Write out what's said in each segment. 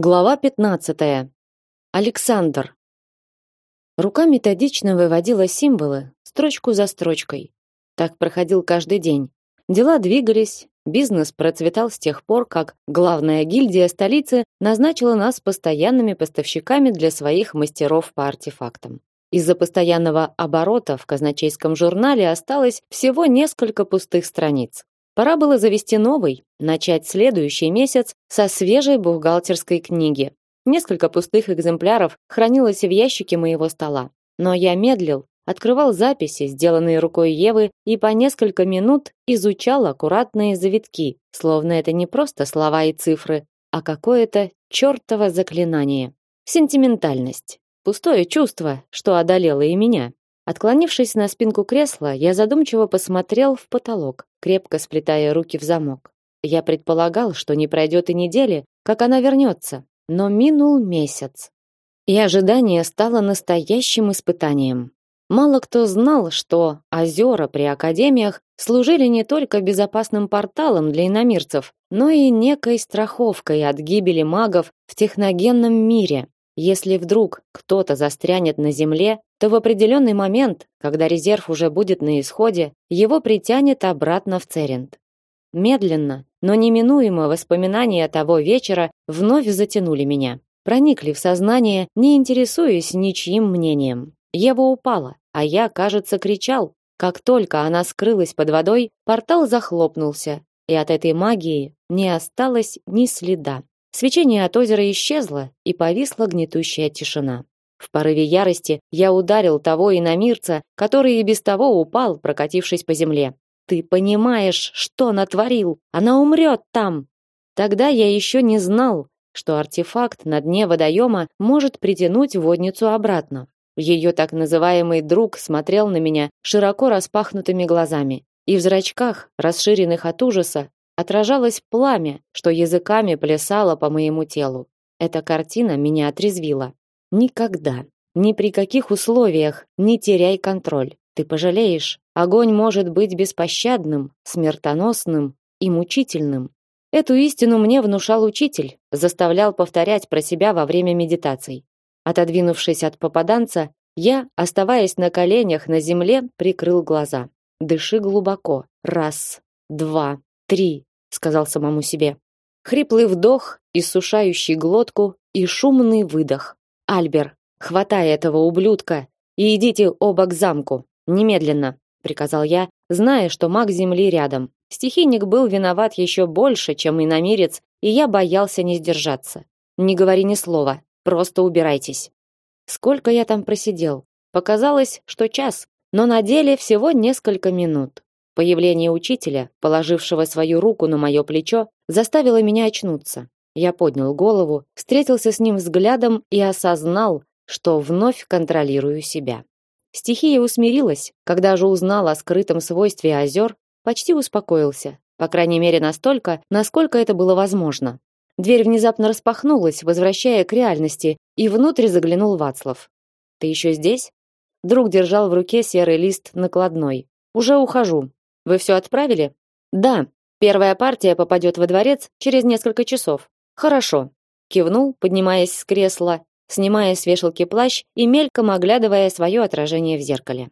Глава 15. Александр. Рука методично выводила символы, строчку за строчкой. Так проходил каждый день. Дела двигались, бизнес процветал с тех пор, как главная гильдия столицы назначила нас постоянными поставщиками для своих мастеров по артефактам. Из-за постоянного оборота в казначейском журнале осталось всего несколько пустых страниц. Пора было завести новый, начать следующий месяц со свежей бухгалтерской книги. Несколько пустых экземпляров хранилось в ящике моего стола. Но я медлил, открывал записи, сделанные рукой Евы, и по несколько минут изучал аккуратные завитки, словно это не просто слова и цифры, а какое-то чертово заклинание. Сентиментальность. Пустое чувство, что одолело и меня. Отклонившись на спинку кресла, я задумчиво посмотрел в потолок, крепко сплетая руки в замок. Я предполагал, что не пройдет и недели, как она вернется, но минул месяц. И ожидание стало настоящим испытанием. Мало кто знал, что озера при академиях служили не только безопасным порталом для иномирцев, но и некой страховкой от гибели магов в техногенном мире. Если вдруг кто-то застрянет на земле, то в определенный момент, когда резерв уже будет на исходе, его притянет обратно в Церент. Медленно, но неминуемо воспоминания того вечера вновь затянули меня. Проникли в сознание, не интересуясь ничьим мнением. Ева упала, а я, кажется, кричал. Как только она скрылась под водой, портал захлопнулся, и от этой магии не осталось ни следа. Свечение от озера исчезло, и повисла гнетущая тишина. В порыве ярости я ударил того иномирца, который и без того упал, прокатившись по земле. Ты понимаешь, что натворил? Она умрет там. Тогда я еще не знал, что артефакт на дне водоема может притянуть водницу обратно. Ее так называемый друг смотрел на меня широко распахнутыми глазами, и в зрачках, расширенных от ужаса, отражалось пламя, что языками плясало по моему телу. Эта картина меня отрезвила. Никогда, ни при каких условиях не теряй контроль. Ты пожалеешь. Огонь может быть беспощадным, смертоносным и мучительным. Эту истину мне внушал учитель, заставлял повторять про себя во время медитаций. Отодвинувшись от попаданца, я, оставаясь на коленях на земле, прикрыл глаза. Дыши глубоко. Раз, два, три сказал самому себе. Хриплый вдох, иссушающий глотку и шумный выдох. Альбер, хватай этого ублюдка и идите оба к замку, немедленно, приказал я, зная, что маг земли рядом. Стихийник был виноват еще больше, чем иномирец, и я боялся не сдержаться. Не говори ни слова, просто убирайтесь. Сколько я там просидел? Показалось, что час, но на деле всего несколько минут. Появление учителя, положившего свою руку на мое плечо, заставило меня очнуться. Я поднял голову, встретился с ним взглядом и осознал, что вновь контролирую себя. Стихия усмирилась, когда же узнал о скрытом свойстве озер, почти успокоился, по крайней мере настолько, насколько это было возможно. Дверь внезапно распахнулась, возвращая к реальности, и внутрь заглянул Вацлав. «Ты еще здесь?» Друг держал в руке серый лист накладной. «Уже ухожу. Вы все отправили? Да. Первая партия попадет во дворец через несколько часов. Хорошо. Кивнул, поднимаясь с кресла, снимая с вешалки плащ и мельком оглядывая свое отражение в зеркале.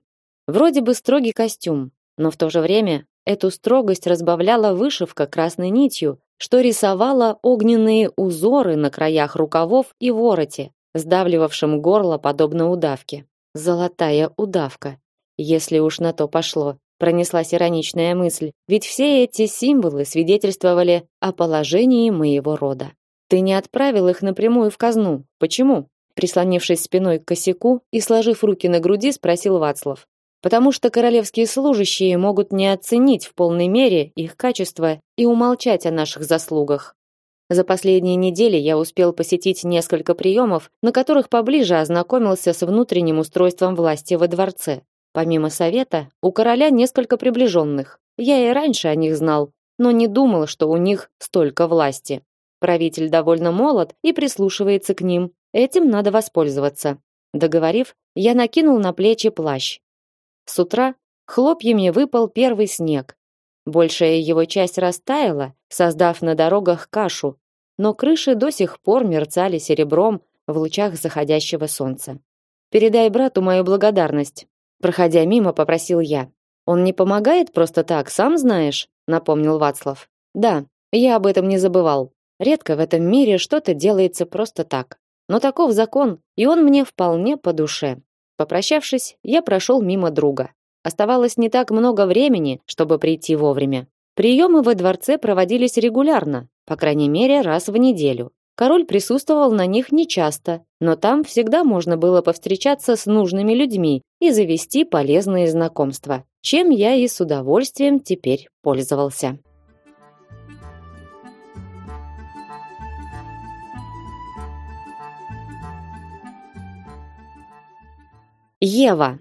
Вроде бы строгий костюм, но в то же время эту строгость разбавляла вышивка красной нитью, что рисовала огненные узоры на краях рукавов и вороте, сдавливавшим горло подобно удавке. Золотая удавка, если уж на то пошло пронеслась ироничная мысль, ведь все эти символы свидетельствовали о положении моего рода. Ты не отправил их напрямую в казну. Почему? Прислонившись спиной к косяку и сложив руки на груди, спросил Вацлав. Потому что королевские служащие могут не оценить в полной мере их качество и умолчать о наших заслугах. За последние недели я успел посетить несколько приемов, на которых поближе ознакомился с внутренним устройством власти во дворце. Помимо совета, у короля несколько приближенных. Я и раньше о них знал, но не думал, что у них столько власти. Правитель довольно молод и прислушивается к ним. Этим надо воспользоваться. Договорив, я накинул на плечи плащ. С утра хлопьями выпал первый снег. Большая его часть растаяла, создав на дорогах кашу. но крыши до сих пор мерцали серебром в лучах заходящего солнца. Передай брату мою благодарность, проходя мимо, попросил я. Он не помогает просто так, сам знаешь, напомнил Вацлав. Да, я об этом не забывал. Редко в этом мире что-то делается просто так. Но таков закон, и он мне вполне по душе. Попрощавшись, я прошел мимо друга. Оставалось не так много времени, чтобы прийти вовремя. Приемы во дворце проводились регулярно, по крайней мере, раз в неделю. Король присутствовал на них нечасто, но там всегда можно было повстречаться с нужными людьми и завести полезные знакомства, чем я и с удовольствием теперь пользовался. Ева.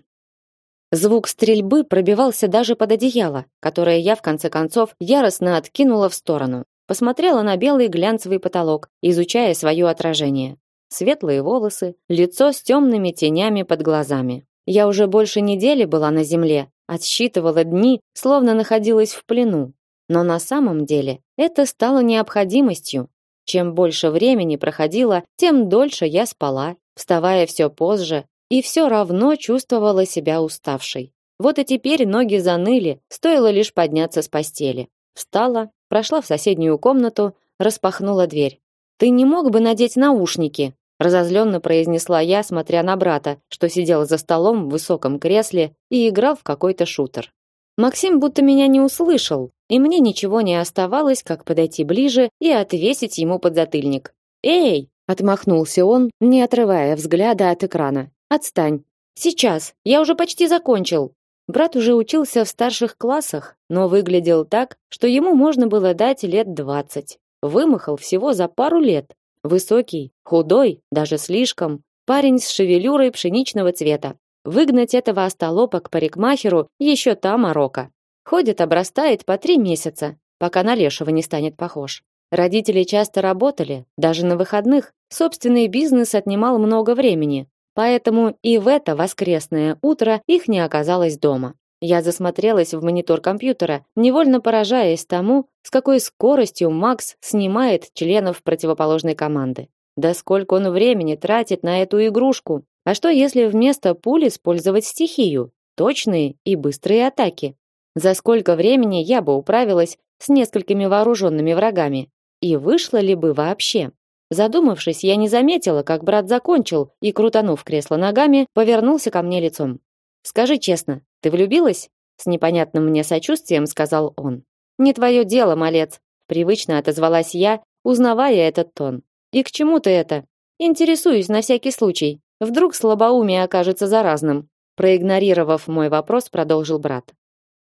Звук стрельбы пробивался даже под одеяло, которое я в конце концов яростно откинула в сторону. Посмотрела на белый глянцевый потолок, изучая свое отражение. Светлые волосы, лицо с темными тенями под глазами. Я уже больше недели была на земле, отсчитывала дни, словно находилась в плену. Но на самом деле это стало необходимостью. Чем больше времени проходило, тем дольше я спала, вставая все позже и все равно чувствовала себя уставшей. Вот и теперь ноги заныли, стоило лишь подняться с постели. Встала, прошла в соседнюю комнату, распахнула дверь. Ты не мог бы надеть наушники? разозленно произнесла я, смотря на брата, что сидел за столом в высоком кресле и играл в какой-то шутер. Максим будто меня не услышал, и мне ничего не оставалось, как подойти ближе и отвесить ему подзатыльник. "Эй!" отмахнулся он, не отрывая взгляда от экрана. Отстань. Сейчас. Я уже почти закончил. Брат уже учился в старших классах, но выглядел так, что ему можно было дать лет двадцать. Вымахал всего за пару лет. Высокий, худой, даже слишком. Парень с шевелюрой пшеничного цвета. Выгнать этого остолопа к парикмахеру еще та морока. Ходит, обрастает по три месяца, пока на лешего не станет похож. Родители часто работали, даже на выходных. Собственный бизнес отнимал много времени, Поэтому и в это воскресное утро их не оказалось дома. Я засмотрелась в монитор компьютера, невольно поражаясь тому, с какой скоростью Макс снимает членов противоположной команды. Да сколько он времени тратит на эту игрушку? А что если вместо пуль использовать стихию? Точные и быстрые атаки. За сколько времени я бы управилась с несколькими вооруженными врагами? И вышло ли бы вообще? Задумавшись, я не заметила, как брат закончил и, крутанув кресло ногами, повернулся ко мне лицом. «Скажи честно, ты влюбилась?» С непонятным мне сочувствием сказал он. «Не твое дело, малец», — привычно отозвалась я, узнавая этот тон. «И к чему ты это?» «Интересуюсь на всякий случай. Вдруг слабоумие окажется заразным». Проигнорировав мой вопрос, продолжил брат.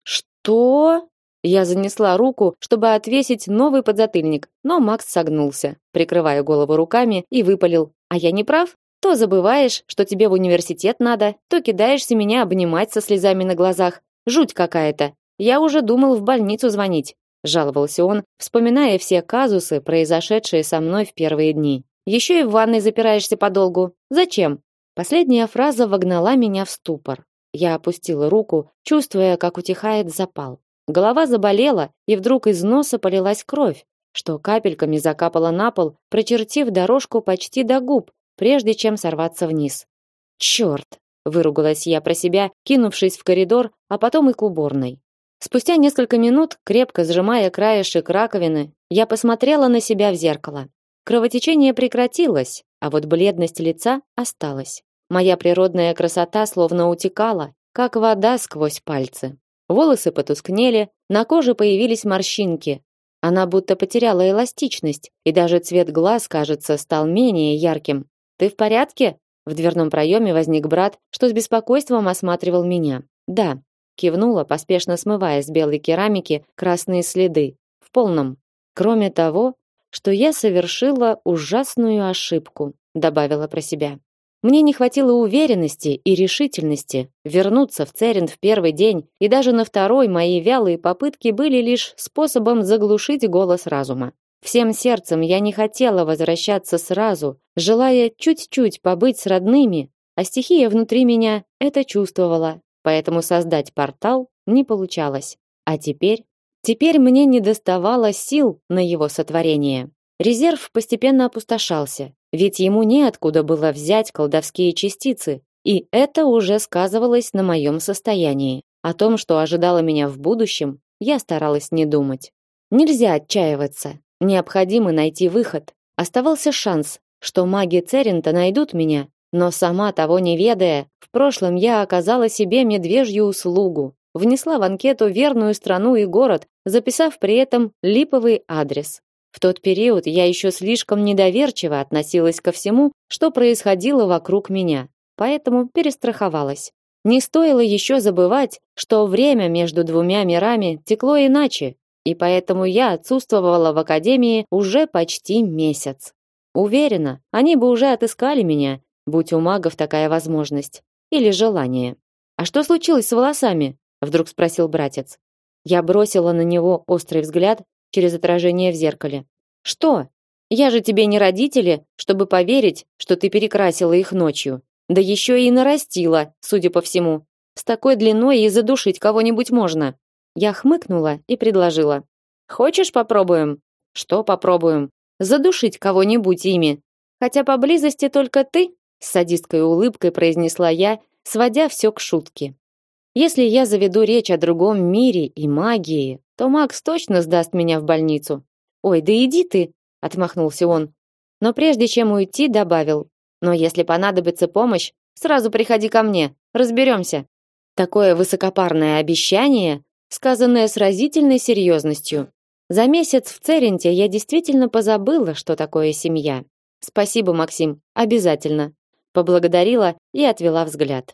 «Что?» Я занесла руку, чтобы отвесить новый подзатыльник, но Макс согнулся, прикрывая голову руками, и выпалил: "А я не прав? То забываешь, что тебе в университет надо, то кидаешься меня обнимать со слезами на глазах. Жуть какая-то. Я уже думал в больницу звонить", жаловался он, вспоминая все казусы, произошедшие со мной в первые дни. Еще и в ванной запираешься подолгу. Зачем? Последняя фраза вогнала меня в ступор. Я опустила руку, чувствуя, как утихает запал. Голова заболела, и вдруг из носа полилась кровь, что капельками закапала на пол, прочертив дорожку почти до губ, прежде чем сорваться вниз. Черт! выругалась я про себя, кинувшись в коридор, а потом и к уборной. Спустя несколько минут, крепко сжимая краешек раковины, я посмотрела на себя в зеркало. Кровотечение прекратилось, а вот бледность лица осталась. Моя природная красота словно утекала, как вода сквозь пальцы. Волосы потускнели, на коже появились морщинки. Она будто потеряла эластичность, и даже цвет глаз, кажется, стал менее ярким. Ты в порядке? В дверном проеме возник брат, что с беспокойством осматривал меня. Да, кивнула, поспешно смывая с белой керамики красные следы. В полном. Кроме того, что я совершила ужасную ошибку, добавила про себя. Мне не хватило уверенности и решительности вернуться в Церин в первый день, и даже на второй мои вялые попытки были лишь способом заглушить голос разума. Всем сердцем я не хотела возвращаться сразу, желая чуть-чуть побыть с родными, а стихия внутри меня это чувствовала, поэтому создать портал не получалось. А теперь, теперь мне не доставало сил на его сотворение. Резерв постепенно опустошался, ведь ему неоткуда было взять колдовские частицы, и это уже сказывалось на моем состоянии. О том, что ожидало меня в будущем, я старалась не думать. Нельзя отчаиваться. Необходимо найти выход. Оставался шанс, что маги Церента найдут меня, но сама того не ведая, в прошлом я оказала себе медвежью услугу, внесла в анкету верную страну и город, записав при этом липовый адрес. В тот период я еще слишком недоверчиво относилась ко всему, что происходило вокруг меня, поэтому перестраховалась. Не стоило еще забывать, что время между двумя мирами текло иначе, и поэтому я отсутствовала в академии уже почти месяц. Уверена, они бы уже отыскали меня, будь у магов такая возможность или желание. А что случилось с волосами? вдруг спросил братец. Я бросила на него острый взгляд через отражение в зеркале. Что? Я же тебе не родители, чтобы поверить, что ты перекрасила их ночью. Да еще и нарастила, судя по всему. С такой длиной и задушить кого-нибудь можно. Я хмыкнула и предложила: "Хочешь попробуем?" "Что попробуем?" "Задушить кого-нибудь ими. Хотя поблизости только ты", с садистской улыбкой произнесла я, сводя все к шутке. Если я заведу речь о другом мире и магии, то Макс точно сдаст меня в больницу. Ой, да иди ты, отмахнулся он. Но прежде чем уйти, добавил: но если понадобится помощь, сразу приходи ко мне, разберемся. Такое высокопарное обещание, сказанное с разительной серьезностью. За месяц в Церенте я действительно позабыла, что такое семья. Спасибо, Максим, обязательно. Поблагодарила и отвела взгляд.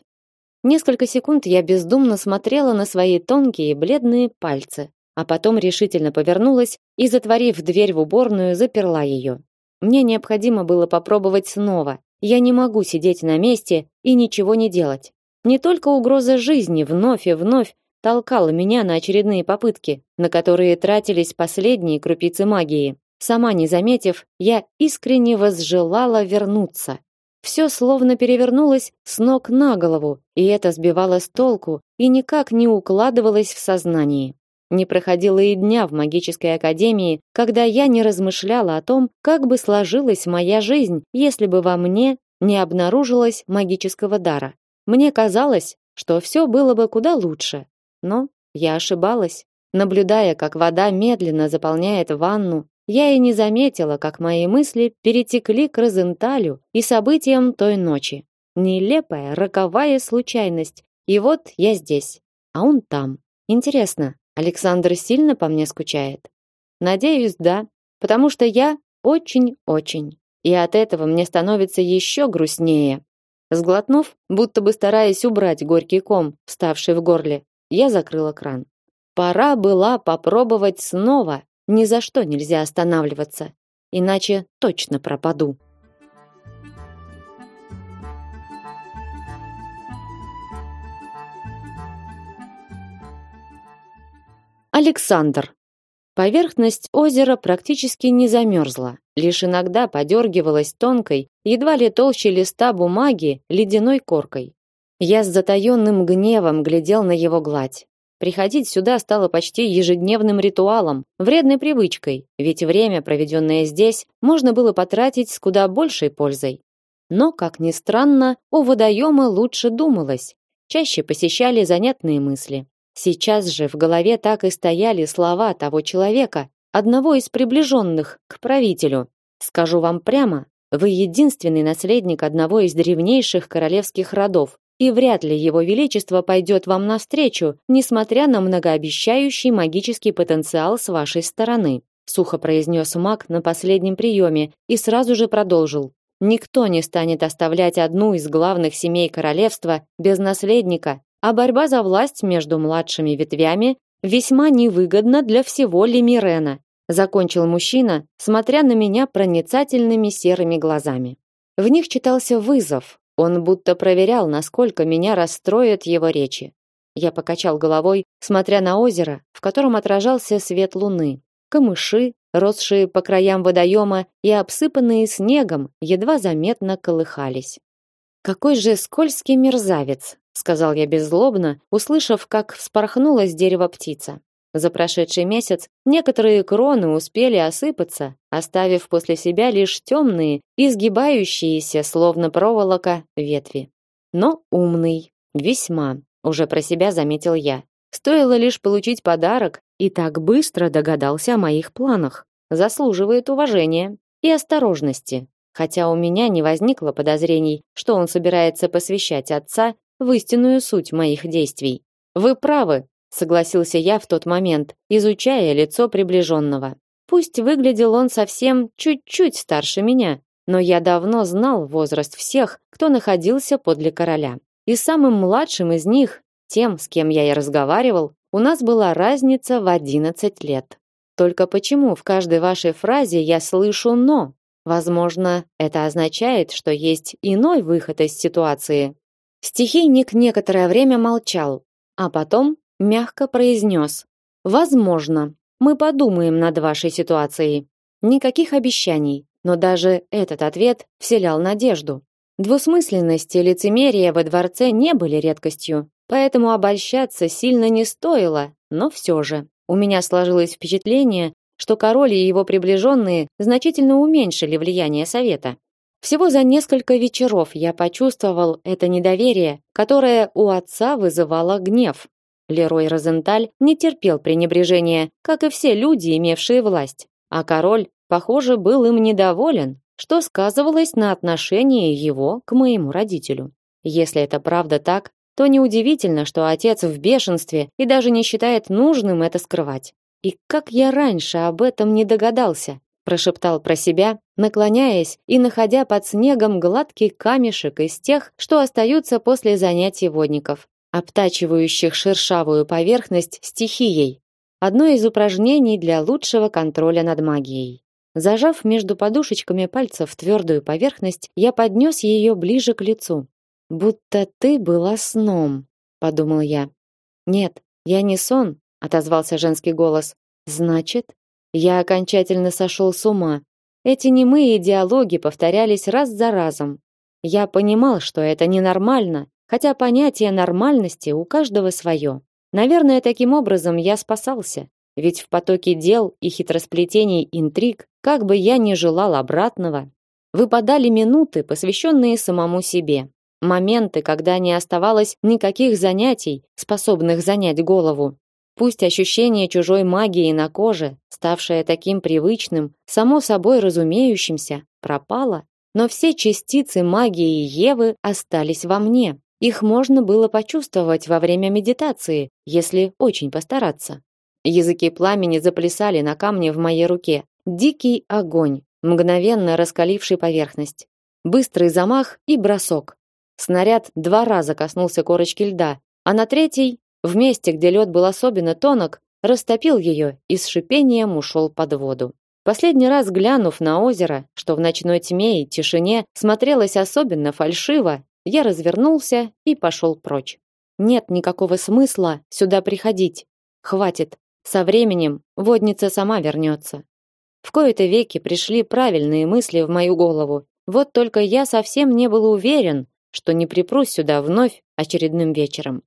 Несколько секунд я бездумно смотрела на свои тонкие бледные пальцы, а потом решительно повернулась и, затворив дверь в уборную, заперла ее. Мне необходимо было попробовать снова, я не могу сидеть на месте и ничего не делать. Не только угроза жизни вновь и вновь толкала меня на очередные попытки, на которые тратились последние крупицы магии. Сама не заметив, я искренне возжелала вернуться. Все словно перевернулось с ног на голову, и это сбивало с толку и никак не укладывалось в сознании. Не проходило и дня в магической академии, когда я не размышляла о том, как бы сложилась моя жизнь, если бы во мне не обнаружилось магического дара. Мне казалось, что все было бы куда лучше. Но я ошибалась. Наблюдая, как вода медленно заполняет ванну, я и не заметила, как мои мысли перетекли к Розенталю и событиям той ночи. Нелепая, роковая случайность. И вот я здесь, а он там. Интересно, Александр сильно по мне скучает? Надеюсь, да, потому что я очень-очень. И от этого мне становится еще грустнее. Сглотнув, будто бы стараясь убрать горький ком, вставший в горле, я закрыла кран. Пора была попробовать снова. Ни за что нельзя останавливаться, иначе точно пропаду. Александр. Поверхность озера практически не замерзла, лишь иногда подергивалась тонкой, едва ли толще листа бумаги, ледяной коркой. Я с затаенным гневом глядел на его гладь. Приходить сюда стало почти ежедневным ритуалом, вредной привычкой, ведь время, проведенное здесь, можно было потратить с куда большей пользой. Но, как ни странно, у водоема лучше думалось, чаще посещали занятные мысли. Сейчас же в голове так и стояли слова того человека, одного из приближенных к правителю. Скажу вам прямо, вы единственный наследник одного из древнейших королевских родов, и вряд ли его величество пойдет вам навстречу, несмотря на многообещающий магический потенциал с вашей стороны, сухо произнес маг на последнем приеме и сразу же продолжил. Никто не станет оставлять одну из главных семей королевства без наследника, а борьба за власть между младшими ветвями весьма невыгодна для всего Лемирена, закончил мужчина, смотря на меня проницательными серыми глазами. В них читался вызов. Он будто проверял, насколько меня расстроят его речи. Я покачал головой, смотря на озеро, в котором отражался свет луны. Камыши, росшие по краям водоема и обсыпанные снегом, едва заметно колыхались. Какой же скользкий мерзавец, сказал я беззлобно, услышав, как вспорхнула с дерева птица. За прошедший месяц некоторые кроны успели осыпаться, оставив после себя лишь темные, изгибающиеся, словно проволока, ветви. Но умный, весьма, уже про себя заметил я. Стоило лишь получить подарок, и так быстро догадался о моих планах. Заслуживает уважения и осторожности, хотя у меня не возникло подозрений, что он собирается посвящать отца в истинную суть моих действий. Вы правы, согласился я в тот момент, изучая лицо приближенного. Пусть выглядел он совсем чуть-чуть старше меня, но я давно знал возраст всех, кто находился подле короля. И самым младшим из них, тем, с кем я и разговаривал, у нас была разница в 11 лет. Только почему в каждой вашей фразе я слышу но? Возможно, это означает, что есть иной выход из ситуации. Стихийник некоторое время молчал, а потом мягко произнес: "Возможно, мы подумаем над вашей ситуацией". Никаких обещаний, но даже этот ответ вселял надежду. Двусмысленность и лицемерие во дворце не были редкостью, поэтому обольщаться сильно не стоило, но все же. У меня сложилось впечатление, что король и его приближенные значительно уменьшили влияние совета. Всего за несколько вечеров я почувствовал это недоверие, которое у отца вызывало гнев. Лерой Розенталь не терпел пренебрежения, как и все люди, имевшие власть. А король, похоже, был им недоволен, что сказывалось на отношении его к моему родителю. Если это правда так, то неудивительно, что отец в бешенстве и даже не считает нужным это скрывать. И как я раньше об этом не догадался, прошептал про себя, наклоняясь и находя под снегом гладкий камешек из тех, что остаются после занятий водников, обтачивающих шершавую поверхность стихией. Одно из упражнений для лучшего контроля над магией. Зажав между подушечками пальцев твердую поверхность, я поднес ее ближе к лицу. Будто ты была сном, подумал я. Нет, я не сон, отозвался женский голос. Значит, я окончательно сошел с ума. Эти немые диалоги повторялись раз за разом. Я понимал, что это ненормально, хотя понятие нормальности у каждого свое. Наверное, таким образом я спасался, ведь в потоке дел и хитросплетений интриг, как бы я ни желал обратного, выпадали минуты, посвященные самому себе. Моменты, когда не оставалось никаких занятий, способных занять голову. Пусть ощущение чужой магии на коже, ставшее таким привычным, само собой разумеющимся, пропало, но все частицы магии Евы остались во мне. Их можно было почувствовать во время медитации, если очень постараться. Языки пламени заплясали на камне в моей руке. Дикий огонь, мгновенно раскаливший поверхность. Быстрый замах и бросок. Снаряд два раза коснулся корочки льда, а на третий, в месте, где лед был особенно тонок, растопил ее и с шипением ушел под воду. Последний раз глянув на озеро, что в ночной тьме и тишине смотрелось особенно фальшиво, я развернулся и пошел прочь. Нет никакого смысла сюда приходить. Хватит. Со временем водница сама вернется. В кои-то веки пришли правильные мысли в мою голову. Вот только я совсем не был уверен, что не припрусь сюда вновь очередным вечером.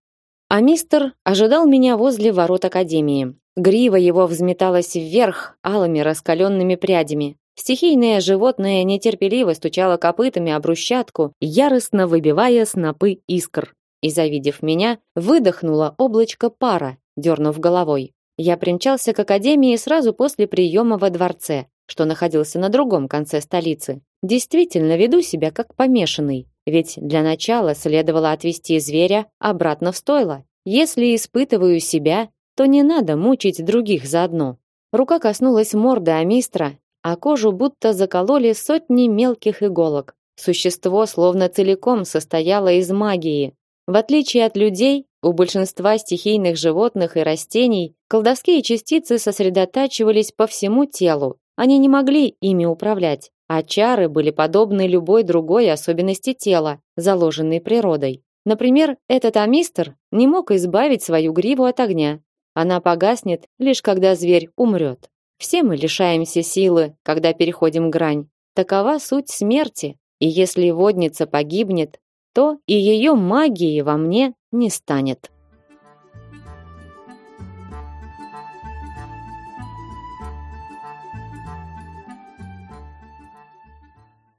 А мистер ожидал меня возле ворот академии. Грива его взметалась вверх алыми раскаленными прядями. Стихийное животное нетерпеливо стучало копытами о брусчатку, яростно выбивая снопы искр. И, завидев меня, выдохнуло облачко пара, дернув головой. Я примчался к академии сразу после приема во дворце, что находился на другом конце столицы. Действительно веду себя как помешанный. Ведь для начала следовало отвести зверя обратно в стойло. Если испытываю себя, то не надо мучить других заодно. Рука коснулась морды Амистра, а кожу будто закололи сотни мелких иголок. Существо словно целиком состояло из магии. В отличие от людей, у большинства стихийных животных и растений колдовские частицы сосредотачивались по всему телу. Они не могли ими управлять а чары были подобны любой другой особенности тела, заложенной природой. Например, этот амистр не мог избавить свою гриву от огня. Она погаснет лишь когда зверь умрет. Все мы лишаемся силы, когда переходим грань. Такова суть смерти. И если водница погибнет, то и ее магии во мне не станет.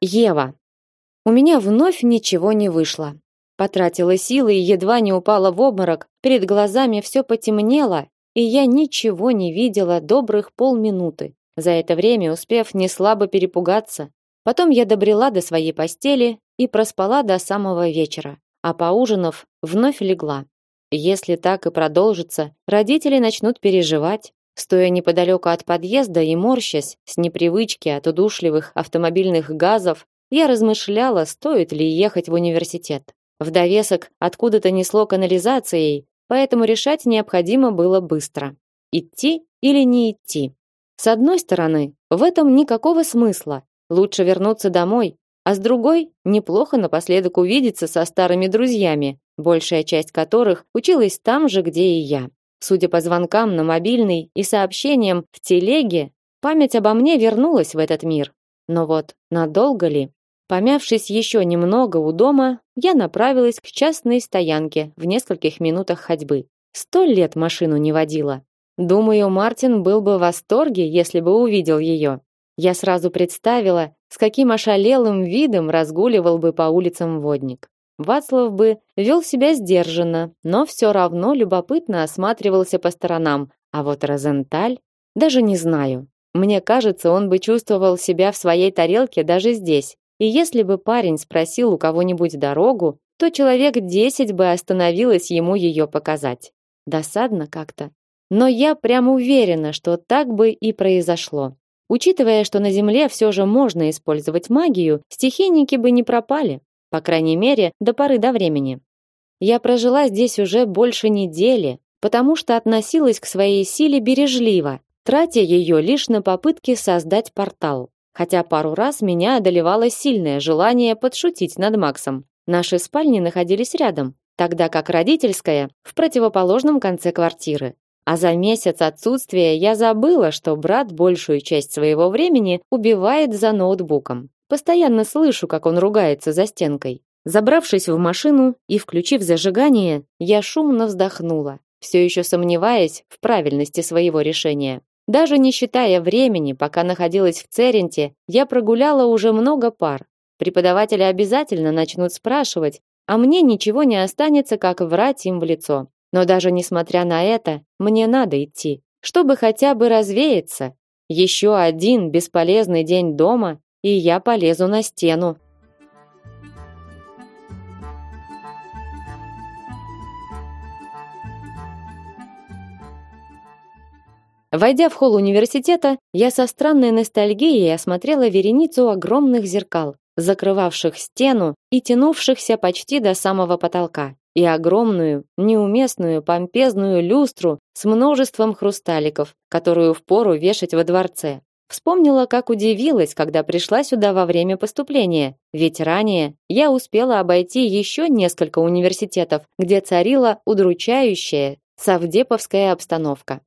Ева. У меня вновь ничего не вышло. Потратила силы и едва не упала в обморок. Перед глазами все потемнело, и я ничего не видела добрых полминуты. За это время успев не слабо перепугаться, потом я добрела до своей постели и проспала до самого вечера, а поужинав, вновь легла. Если так и продолжится, родители начнут переживать, стоя неподалеку от подъезда и морщась с непривычки от удушливых автомобильных газов, я размышляла, стоит ли ехать в университет. В довесок откуда-то несло канализацией, поэтому решать необходимо было быстро. Идти или не идти? С одной стороны, в этом никакого смысла. Лучше вернуться домой, а с другой, неплохо напоследок увидеться со старыми друзьями, большая часть которых училась там же, где и я. Судя по звонкам на мобильный и сообщениям в телеге, память обо мне вернулась в этот мир. Но вот надолго ли? Помявшись еще немного у дома, я направилась к частной стоянке в нескольких минутах ходьбы. Сто лет машину не водила. Думаю, Мартин был бы в восторге, если бы увидел ее. Я сразу представила, с каким ошалелым видом разгуливал бы по улицам водник. Вацлав бы вел себя сдержанно, но все равно любопытно осматривался по сторонам, а вот Розенталь даже не знаю. Мне кажется, он бы чувствовал себя в своей тарелке даже здесь, и если бы парень спросил у кого-нибудь дорогу, то человек десять бы остановилось ему ее показать. Досадно как-то. Но я прям уверена, что так бы и произошло. Учитывая, что на Земле все же можно использовать магию, стихийники бы не пропали, по крайней мере, до поры до времени. Я прожила здесь уже больше недели, потому что относилась к своей силе бережливо, тратя ее лишь на попытки создать портал хотя пару раз меня одолевало сильное желание подшутить над Максом. Наши спальни находились рядом, тогда как родительская в противоположном конце квартиры. А за месяц отсутствия я забыла, что брат большую часть своего времени убивает за ноутбуком. Постоянно слышу, как он ругается за стенкой. Забравшись в машину и включив зажигание, я шумно вздохнула, все еще сомневаясь в правильности своего решения. Даже не считая времени, пока находилась в Церенте, я прогуляла уже много пар. Преподаватели обязательно начнут спрашивать, а мне ничего не останется, как врать им в лицо. Но даже несмотря на это, мне надо идти, чтобы хотя бы развеяться. Еще один бесполезный день дома, и я полезу на стену. Войдя в холл университета, я со странной ностальгией осмотрела вереницу огромных зеркал, закрывавших стену и тянувшихся почти до самого потолка, и огромную, неуместную, помпезную люстру с множеством хрусталиков, которую впору вешать во дворце. Вспомнила, как удивилась, когда пришла сюда во время поступления, ведь ранее я успела обойти еще несколько университетов, где царила удручающая совдеповская обстановка.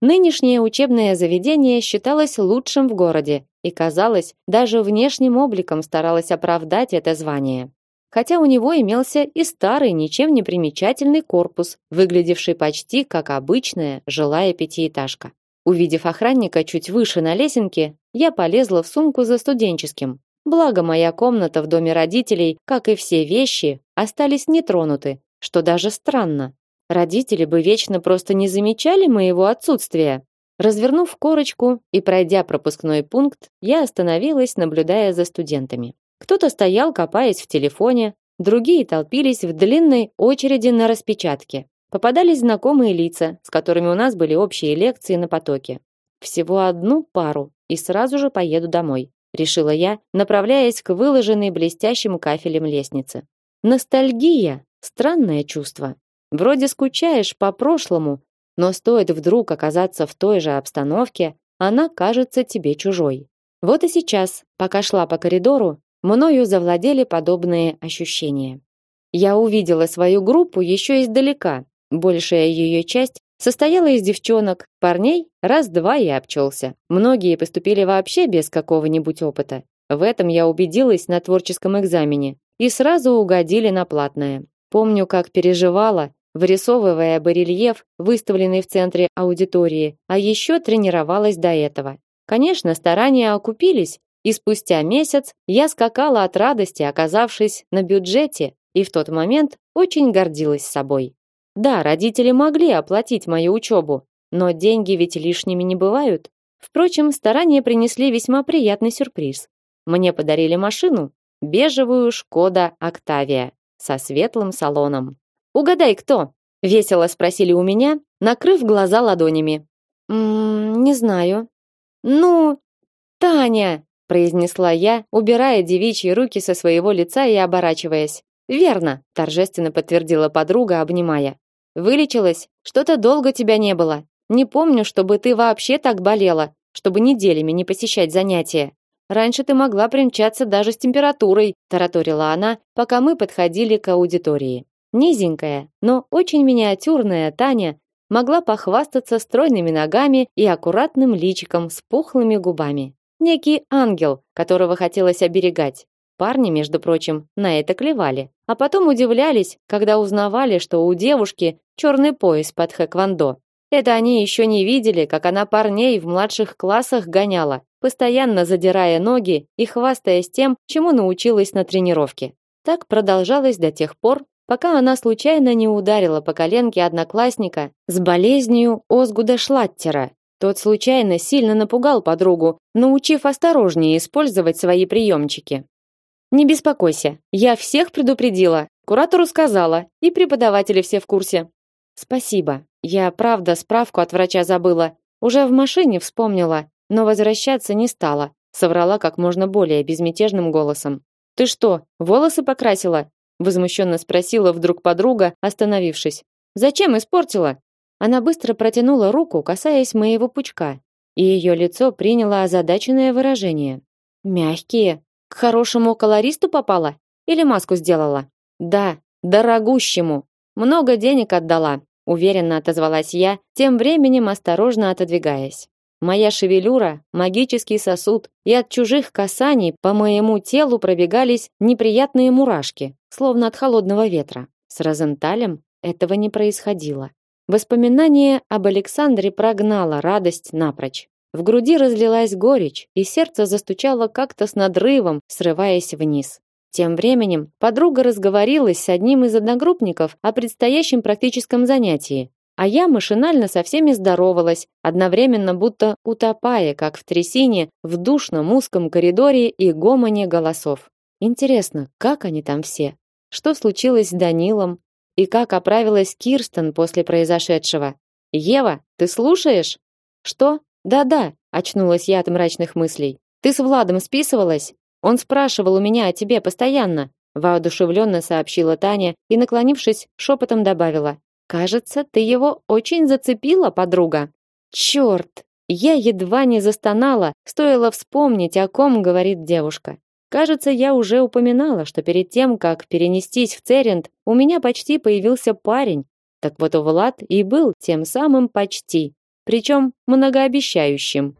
Нынешнее учебное заведение считалось лучшим в городе и, казалось, даже внешним обликом старалось оправдать это звание. Хотя у него имелся и старый, ничем не примечательный корпус, выглядевший почти как обычная жилая пятиэтажка. Увидев охранника чуть выше на лесенке, я полезла в сумку за студенческим. Благо моя комната в доме родителей, как и все вещи, остались нетронуты, что даже странно. Родители бы вечно просто не замечали моего отсутствия. Развернув корочку и пройдя пропускной пункт, я остановилась, наблюдая за студентами. Кто-то стоял, копаясь в телефоне, другие толпились в длинной очереди на распечатке. Попадались знакомые лица, с которыми у нас были общие лекции на потоке. Всего одну пару и сразу же поеду домой, решила я, направляясь к выложенной блестящим кафелем лестнице. Ностальгия странное чувство. Вроде скучаешь по прошлому, но стоит вдруг оказаться в той же обстановке, она кажется тебе чужой. Вот и сейчас, пока шла по коридору, мною завладели подобные ощущения. Я увидела свою группу еще издалека. Большая ее часть состояла из девчонок, парней раз-два и обчелся. Многие поступили вообще без какого-нибудь опыта. В этом я убедилась на творческом экзамене и сразу угодили на платное. Помню, как переживала, вырисовывая барельеф, выставленный в центре аудитории, а еще тренировалась до этого. Конечно, старания окупились, И спустя месяц я скакала от радости, оказавшись на бюджете, и в тот момент очень гордилась собой. Да, родители могли оплатить мою учебу, но деньги ведь лишними не бывают. Впрочем, старания принесли весьма приятный сюрприз. Мне подарили машину, бежевую Шкода Октавия со светлым салоном. Угадай, кто? Весело спросили у меня, накрыв глаза ладонями. «М не знаю. Ну, Таня, произнесла я, убирая девичьи руки со своего лица и оборачиваясь. Верно, торжественно подтвердила подруга, обнимая. Вылечилась? Что-то долго тебя не было. Не помню, чтобы ты вообще так болела, чтобы неделями не посещать занятия. Раньше ты могла примчаться даже с температурой, тараторила она, пока мы подходили к аудитории. Низенькая, но очень миниатюрная Таня могла похвастаться стройными ногами и аккуратным личиком с пухлыми губами. Некий ангел, которого хотелось оберегать. Парни, между прочим, на это клевали, а потом удивлялись, когда узнавали, что у девушки черный пояс под хэквондо. Это они еще не видели, как она парней в младших классах гоняла, постоянно задирая ноги и хвастаясь тем, чему научилась на тренировке. Так продолжалось до тех пор, пока она случайно не ударила по коленке одноклассника с болезнью Озгуда Шлаттера. Тот случайно сильно напугал подругу, научив осторожнее использовать свои приемчики. Не беспокойся, я всех предупредила, куратору сказала, и преподаватели все в курсе. Спасибо. Я правда справку от врача забыла. Уже в машине вспомнила, но возвращаться не стала. Соврала как можно более безмятежным голосом. Ты что, волосы покрасила? возмущенно спросила вдруг подруга, остановившись. Зачем испортила? Она быстро протянула руку, касаясь моего пучка, и ее лицо приняло озадаченное выражение. Мягкие. К хорошему колористу попала или маску сделала? Да, дорогущему. Много денег отдала, уверенно отозвалась я, тем временем осторожно отодвигаясь. Моя шевелюра магический сосуд, и от чужих касаний по моему телу пробегались неприятные мурашки, словно от холодного ветра. С Розенталем этого не происходило. Воспоминание об Александре прогнало радость напрочь. В груди разлилась горечь, и сердце застучало как-то с надрывом, срываясь вниз. Тем временем подруга разговорилась с одним из одногруппников о предстоящем практическом занятии, а я машинально со всеми здоровалась, одновременно будто утопая, как в трясине, в душном узком коридоре и гомоне голосов. Интересно, как они там все? Что случилось с Данилом? И как оправилась Кирстен после произошедшего? Ева, ты слушаешь? Что? Да-да, очнулась я от мрачных мыслей. Ты с Владом списывалась? Он спрашивал у меня о тебе постоянно, воодушевленно сообщила Таня и, наклонившись, шепотом добавила: Кажется, ты его очень зацепила, подруга. Черт! Я едва не застонала, стоило вспомнить, о ком говорит девушка. Кажется, я уже упоминала, что перед тем, как перенестись в Церент, у меня почти появился парень. Так вот, Влад и был тем самым почти, причем многообещающим.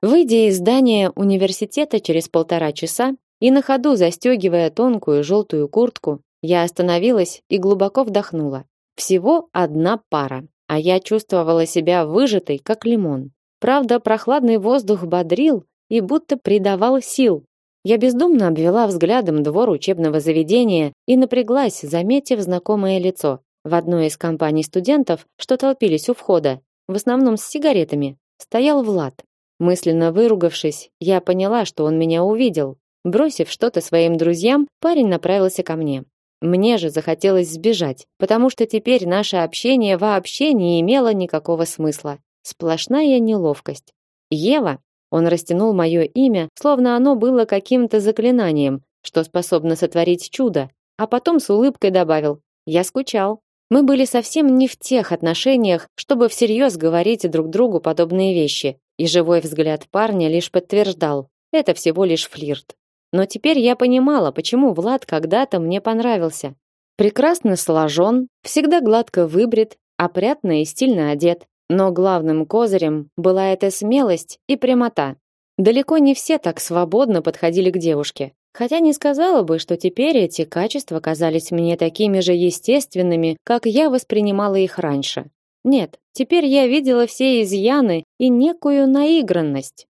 Выйдя из здания университета через полтора часа и на ходу застегивая тонкую желтую куртку, я остановилась и глубоко вдохнула. Всего одна пара, а я чувствовала себя выжатой, как лимон. Правда, прохладный воздух бодрил и будто придавал сил. Я бездумно обвела взглядом двор учебного заведения и напряглась, заметив знакомое лицо. В одной из компаний студентов, что толпились у входа, в основном с сигаретами, стоял Влад. Мысленно выругавшись, я поняла, что он меня увидел. Бросив что-то своим друзьям, парень направился ко мне. Мне же захотелось сбежать, потому что теперь наше общение вообще не имело никакого смысла. Сплошная неловкость. Ева, он растянул мое имя, словно оно было каким-то заклинанием, что способно сотворить чудо, а потом с улыбкой добавил: "Я скучал". Мы были совсем не в тех отношениях, чтобы всерьез говорить друг другу подобные вещи, и живой взгляд парня лишь подтверждал: это всего лишь флирт. Но теперь я понимала, почему Влад когда-то мне понравился. Прекрасно сложен, всегда гладко выбрит, опрятно и стильно одет. Но главным козырем была эта смелость и прямота. Далеко не все так свободно подходили к девушке. Хотя не сказала бы, что теперь эти качества казались мне такими же естественными, как я воспринимала их раньше. Нет, теперь я видела все изъяны и некую наигранность.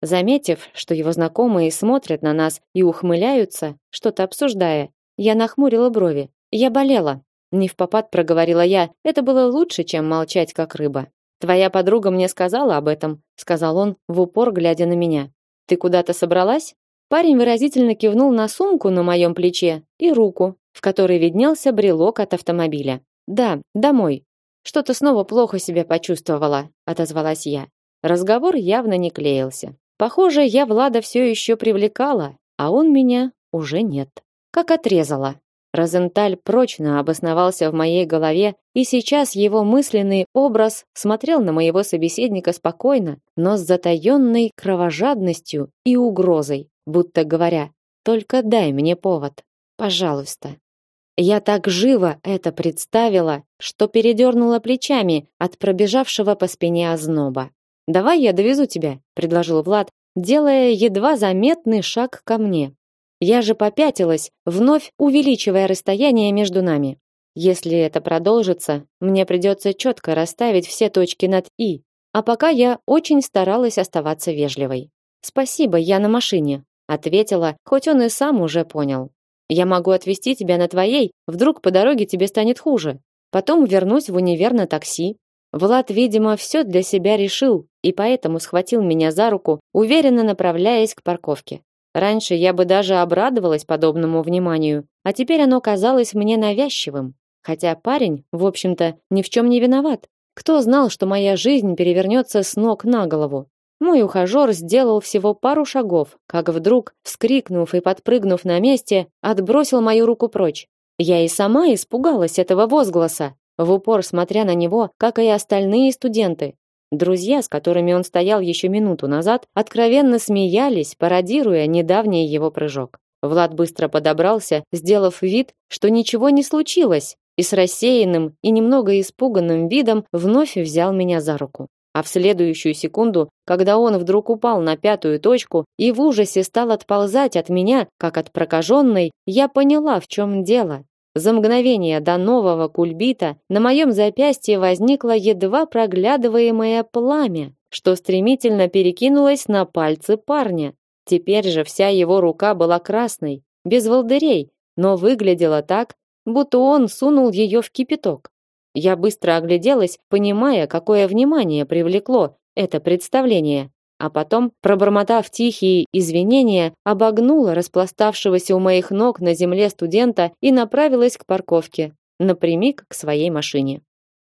Заметив, что его знакомые смотрят на нас и ухмыляются, что-то обсуждая, я нахмурила брови. Я болела. Не в попад проговорила я. Это было лучше, чем молчать как рыба. Твоя подруга мне сказала об этом, сказал он, в упор глядя на меня. Ты куда-то собралась? Парень выразительно кивнул на сумку на моем плече и руку, в которой виднелся брелок от автомобиля. Да, домой. Что-то снова плохо себя почувствовала, отозвалась я. Разговор явно не клеился. Похоже, я Влада все еще привлекала, а он меня уже нет. Как отрезала. Розенталь прочно обосновался в моей голове, и сейчас его мысленный образ смотрел на моего собеседника спокойно, но с затаенной кровожадностью и угрозой, будто говоря: "Только дай мне повод, пожалуйста". Я так живо это представила, что передернула плечами от пробежавшего по спине озноба. "Давай я довезу тебя", предложил Влад, делая едва заметный шаг ко мне. Я же попятилась, вновь увеличивая расстояние между нами. Если это продолжится, мне придется четко расставить все точки над «и», а пока я очень старалась оставаться вежливой. «Спасибо, я на машине», — ответила, хоть он и сам уже понял. «Я могу отвезти тебя на твоей, вдруг по дороге тебе станет хуже. Потом вернусь в универ на такси». Влад, видимо, все для себя решил и поэтому схватил меня за руку, уверенно направляясь к парковке. Раньше я бы даже обрадовалась подобному вниманию, а теперь оно казалось мне навязчивым. Хотя парень, в общем-то, ни в чем не виноват. Кто знал, что моя жизнь перевернется с ног на голову? Мой ухажер сделал всего пару шагов, как вдруг, вскрикнув и подпрыгнув на месте, отбросил мою руку прочь. Я и сама испугалась этого возгласа, в упор смотря на него, как и остальные студенты. Друзья, с которыми он стоял еще минуту назад, откровенно смеялись, пародируя недавний его прыжок. Влад быстро подобрался, сделав вид, что ничего не случилось, и с рассеянным и немного испуганным видом вновь взял меня за руку. А в следующую секунду, когда он вдруг упал на пятую точку и в ужасе стал отползать от меня, как от прокаженной, я поняла, в чем дело. За мгновение до нового кульбита на моем запястье возникло едва проглядываемое пламя, что стремительно перекинулось на пальцы парня. Теперь же вся его рука была красной, без волдырей, но выглядела так, будто он сунул ее в кипяток. Я быстро огляделась, понимая, какое внимание привлекло это представление а потом, пробормотав тихие извинения, обогнула распластавшегося у моих ног на земле студента и направилась к парковке, напрямик к своей машине.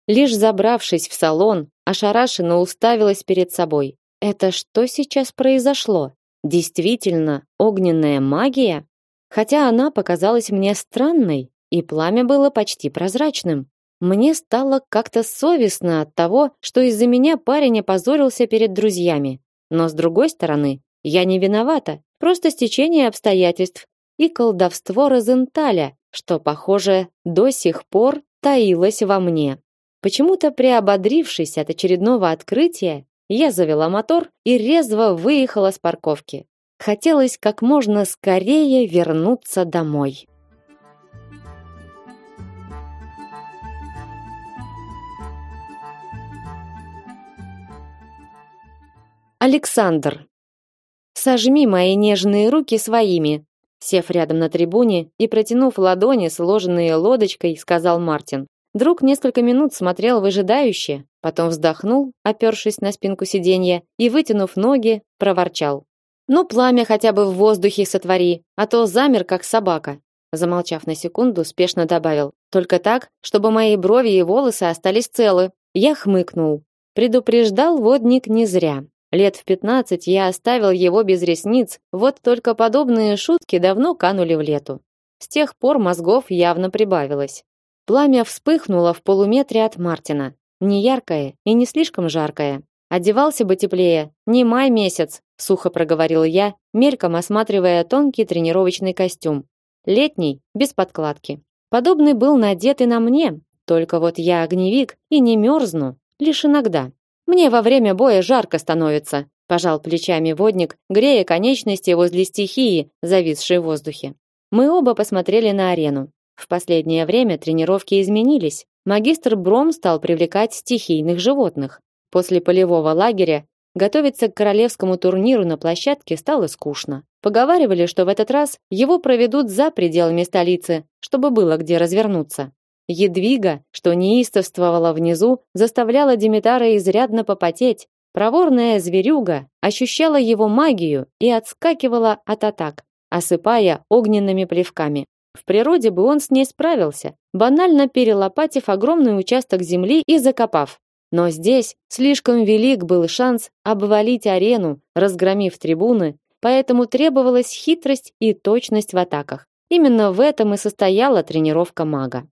Лишь забравшись в салон, ошарашенно уставилась перед собой. Это что сейчас произошло? Действительно, огненная магия? Хотя она показалась мне странной, и пламя было почти прозрачным. Мне стало как-то совестно от того, что из-за меня парень опозорился перед друзьями. Но с другой стороны, я не виновата, просто стечение обстоятельств и колдовство Розенталя, что, похоже, до сих пор таилось во мне. Почему-то приободрившись от очередного открытия, я завела мотор и резво выехала с парковки. Хотелось как можно скорее вернуться домой. Александр. Сожми мои нежные руки своими, сев рядом на трибуне и протянув ладони, сложенные лодочкой, сказал Мартин. Друг несколько минут смотрел выжидающе, потом вздохнул, опершись на спинку сиденья и вытянув ноги, проворчал: "Ну пламя хотя бы в воздухе сотвори, а то замер как собака". Замолчав на секунду, спешно добавил: "Только так, чтобы мои брови и волосы остались целы". Я хмыкнул. Предупреждал водник не зря. Лет в пятнадцать я оставил его без ресниц, вот только подобные шутки давно канули в лету. С тех пор мозгов явно прибавилось. Пламя вспыхнуло в полуметре от Мартина. Не яркое и не слишком жаркое. Одевался бы теплее, не май месяц, сухо проговорил я, мельком осматривая тонкий тренировочный костюм. Летний, без подкладки. Подобный был надет и на мне, только вот я огневик и не мерзну, лишь иногда. Мне во время боя жарко становится, пожал плечами водник, грея конечности возле стихии, зависшей в воздухе. Мы оба посмотрели на арену. В последнее время тренировки изменились. Магистр Бром стал привлекать стихийных животных. После полевого лагеря готовиться к королевскому турниру на площадке стало скучно. Поговаривали, что в этот раз его проведут за пределами столицы, чтобы было где развернуться. Едвига, что неистовствовала внизу, заставляла Димитара изрядно попотеть. Проворная зверюга ощущала его магию и отскакивала от атак, осыпая огненными плевками. В природе бы он с ней справился, банально перелопатив огромный участок земли и закопав. Но здесь слишком велик был шанс обвалить арену, разгромив трибуны, поэтому требовалась хитрость и точность в атаках. Именно в этом и состояла тренировка мага.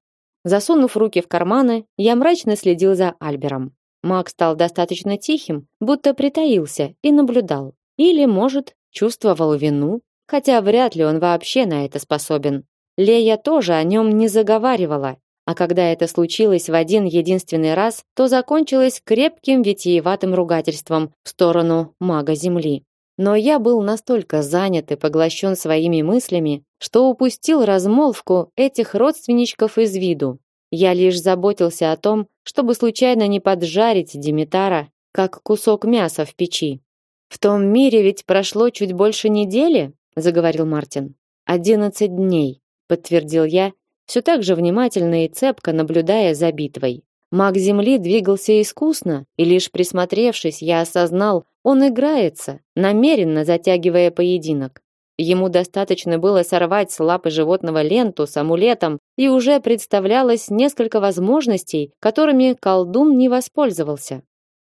Засунув руки в карманы, я мрачно следил за Альбером. Маг стал достаточно тихим, будто притаился и наблюдал. Или, может, чувствовал вину, хотя вряд ли он вообще на это способен. Лея тоже о нем не заговаривала, а когда это случилось в один единственный раз, то закончилось крепким витиеватым ругательством в сторону мага Земли. Но я был настолько занят и поглощен своими мыслями, что упустил размолвку этих родственничков из виду. Я лишь заботился о том, чтобы случайно не поджарить Димитара, как кусок мяса в печи. В том мире ведь прошло чуть больше недели, заговорил Мартин. «Одиннадцать дней, подтвердил я, все так же внимательно и цепко наблюдая за битвой. Маг Земли двигался искусно, и лишь присмотревшись, я осознал, он играется, намеренно затягивая поединок. Ему достаточно было сорвать с лапы животного ленту с амулетом, и уже представлялось несколько возможностей, которыми колдун не воспользовался.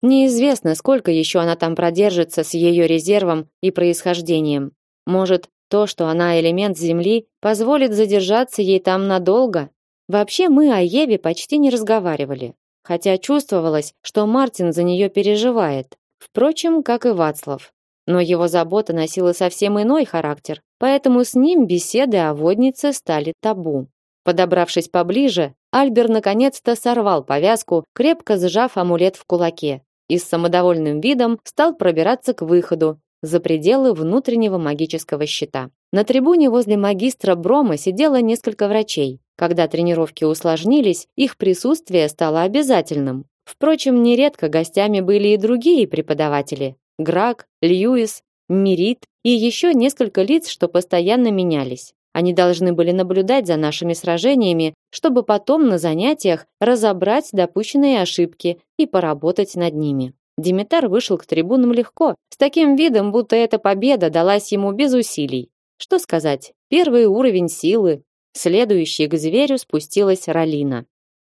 Неизвестно, сколько еще она там продержится с ее резервом и происхождением. Может, то, что она элемент Земли, позволит задержаться ей там надолго, Вообще мы о Еве почти не разговаривали, хотя чувствовалось, что Мартин за нее переживает. Впрочем, как и Вацлав. Но его забота носила совсем иной характер, поэтому с ним беседы о воднице стали табу. Подобравшись поближе, Альбер наконец-то сорвал повязку, крепко сжав амулет в кулаке, и с самодовольным видом стал пробираться к выходу, за пределы внутреннего магического щита. На трибуне возле магистра Брома сидело несколько врачей. Когда тренировки усложнились, их присутствие стало обязательным. Впрочем, нередко гостями были и другие преподаватели: Грак, Льюис, Мирит и еще несколько лиц, что постоянно менялись. Они должны были наблюдать за нашими сражениями, чтобы потом на занятиях разобрать допущенные ошибки и поработать над ними. Димитар вышел к трибунам легко, с таким видом, будто эта победа далась ему без усилий. Что сказать? Первый уровень силы, Следующей к зверю спустилась Ралина.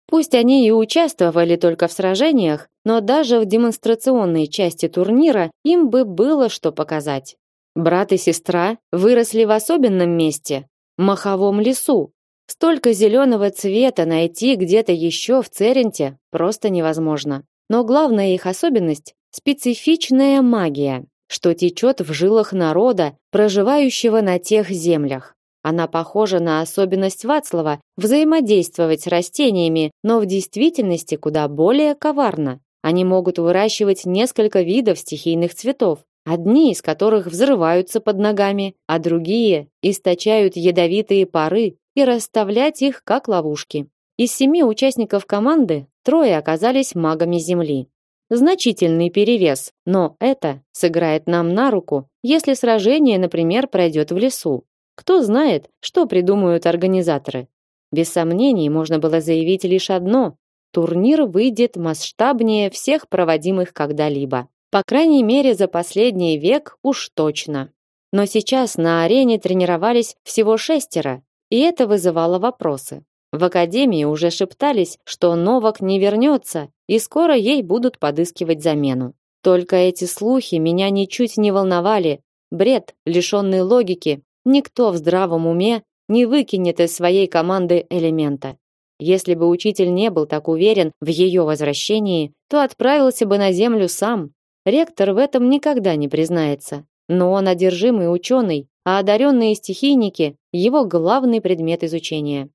Пусть они и участвовали только в сражениях, но даже в демонстрационной части турнира им бы было что показать. Брат и сестра выросли в особенном месте маховом лесу. Столько зеленого цвета найти где-то еще в Церенте просто невозможно. Но главная их особенность специфичная магия, что течет в жилах народа, проживающего на тех землях. Она похожа на особенность Вацлава взаимодействовать с растениями, но в действительности куда более коварна. Они могут выращивать несколько видов стихийных цветов, одни из которых взрываются под ногами, а другие источают ядовитые пары и расставлять их как ловушки. Из семи участников команды трое оказались магами Земли. Значительный перевес, но это сыграет нам на руку, если сражение, например, пройдет в лесу. Кто знает, что придумают организаторы. Без сомнений можно было заявить лишь одно: турнир выйдет масштабнее всех проводимых когда-либо. По крайней мере, за последний век уж точно. Но сейчас на арене тренировались всего шестеро, и это вызывало вопросы. В академии уже шептались, что Новак не вернется, и скоро ей будут подыскивать замену. Только эти слухи меня ничуть не волновали. Бред, лишенный логики, Никто в здравом уме не выкинет из своей команды элемента. Если бы учитель не был так уверен в ее возвращении, то отправился бы на землю сам. Ректор в этом никогда не признается. Но он одержимый ученый, а одаренные стихийники – его главный предмет изучения.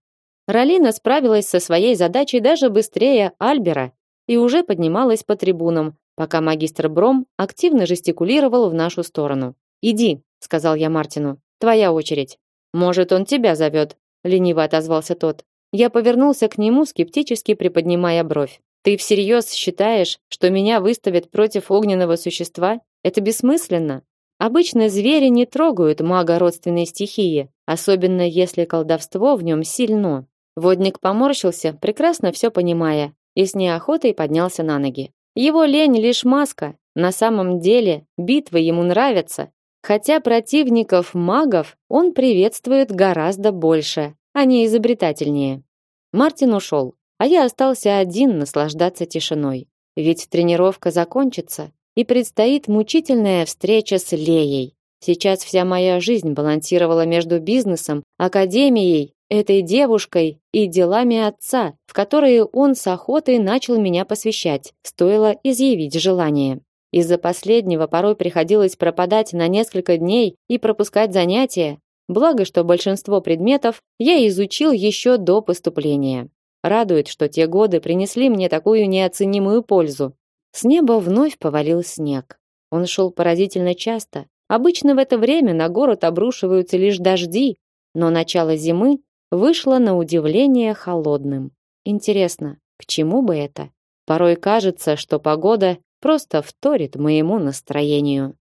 Ралина справилась со своей задачей даже быстрее Альбера и уже поднималась по трибунам, пока магистр Бром активно жестикулировал в нашу сторону. «Иди», — сказал я Мартину, — «твоя очередь». «Может, он тебя зовет», — лениво отозвался тот. Я повернулся к нему, скептически приподнимая бровь. «Ты всерьез считаешь, что меня выставят против огненного существа? Это бессмысленно. Обычно звери не трогают мага родственной стихии, особенно если колдовство в нем сильно. Водник поморщился, прекрасно все понимая, и с неохотой поднялся на ноги. Его лень лишь маска. На самом деле, битвы ему нравятся, хотя противников магов он приветствует гораздо больше, а не изобретательнее. Мартин ушел, а я остался один наслаждаться тишиной. Ведь тренировка закончится, и предстоит мучительная встреча с Леей. Сейчас вся моя жизнь балансировала между бизнесом, академией, этой девушкой и делами отца, в которые он с охотой начал меня посвящать, стоило изъявить желание. Из-за последнего порой приходилось пропадать на несколько дней и пропускать занятия, благо что большинство предметов я изучил еще до поступления. Радует, что те годы принесли мне такую неоценимую пользу. С неба вновь повалил снег. Он шел поразительно часто. Обычно в это время на город обрушиваются лишь дожди, но начало зимы вышло на удивление холодным. Интересно, к чему бы это? Порой кажется, что погода просто вторит моему настроению.